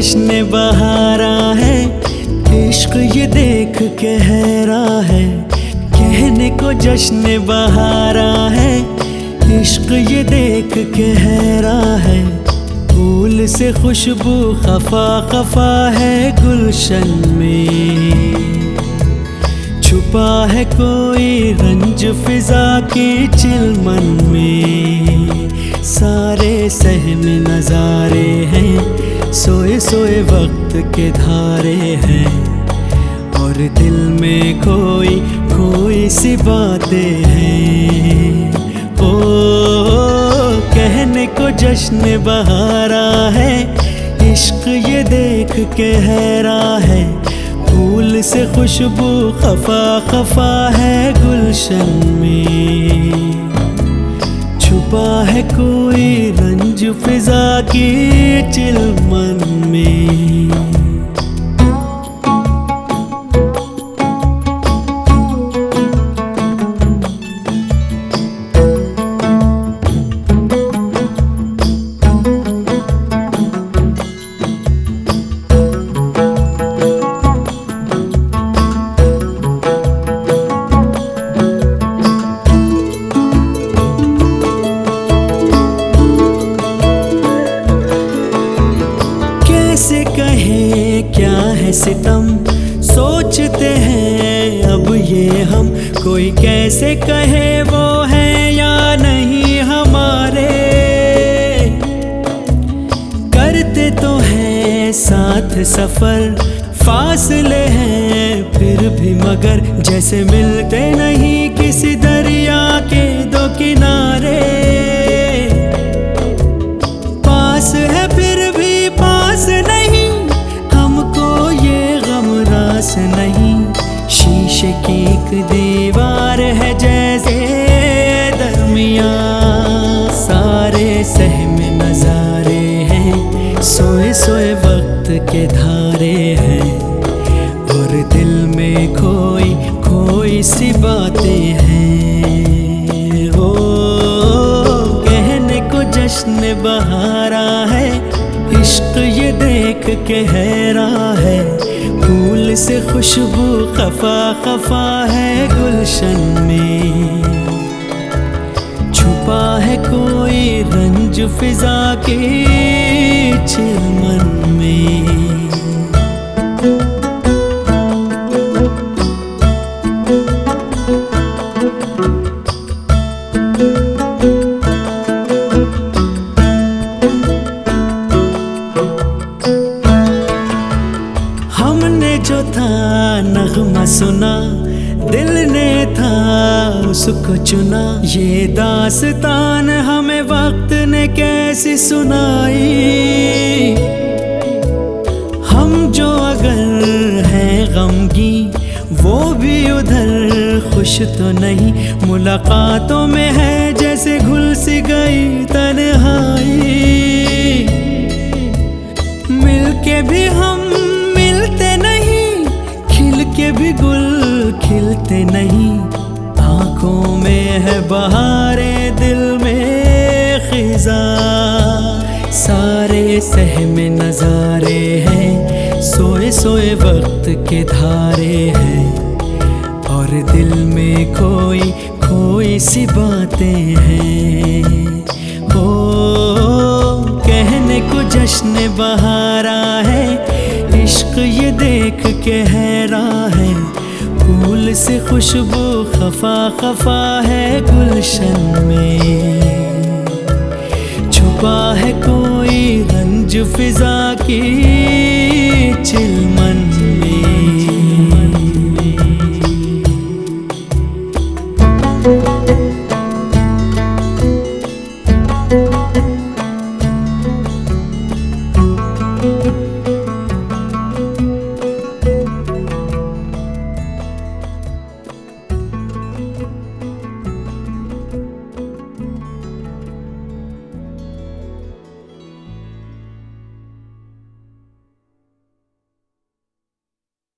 جشن بہارا ہے۔ عشق یہ دیکھ کے حیرا ہے۔ کہنے کو جشن بہارا ہے۔ عشق یہ دیکھ کے حیرا ہے۔ پھول سے خوشبو خفا خفا ہے گلشن میں۔ چھپا ہے کوئی رنج فضا کی چلمن میں۔ سارے سہم نظارے ہیں۔ سوئے سوئے وقت کے دھارے ہیں۔ اور دل میں کوئی کوئی سی باتیں ہیں۔ او کہنے کو جشن بہارا ہے۔ عشق یہ دیکھ کے حیرا ہے۔ پھول سے خوشبو خفا خفا ہے گلشن میں۔ چھپا ہے کوئی فضا کی چلمن میں ہے ستم سوچتے ہیں اب یہ ہم کوئی کیسے کہے وہ ہے یا نہیں ہمارے کرتے تو ہیں ساتھ سفر فاصلے ہیں پھر بھی مگر جیسے ملتے نہیں کسی دریا ایک دیوار ہے جیسے درمیان۔ سارے سہم نظارے ہیں، سوئے سوئے وقت کے دھارے ہیں۔ اور دل میں کوئی کوئی سی باتیں ہیں۔ وہ کہنے کو جشن بہارا ہے، عشق یہ دیکھ کے حیرا ہے۔ پھول سے خوشبو خفا خفا ہے گلشن میں۔ چھپا ہے کوئی رنج فضا کے چمن میں۔ تھا نغمہ سنا، دل نے تھا اس کو چنا۔ یہ داستان ہمیں وقت نے کیسی سنائی؟ ہم جو اگر ہیں غمگی، وہ بھی ادھر خوش تو نہیں۔ ملاقاتوں میں ہے جیسے گھل سی گئی تنہائی۔ مل کے بھی ہم کے بھی گل کھلتے نہیں۔ آنکھوں میں ہے بہارے دل میں خزاں۔ سارے سہم نظارے ہیں۔ سوئے سوئے وقت کے دھارے ہیں۔ اور دل میں کوئی کوئی سی باتیں ہیں۔ ہو، کہنے کو جشن بہارا ہے۔ عشق یہ دیکھ کے حیران ہے۔ پھول سے خوشبو خفا خفا ہے گلشن میں۔ چھپا ہے کوئی رنج فضا کی